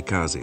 Kamikaze.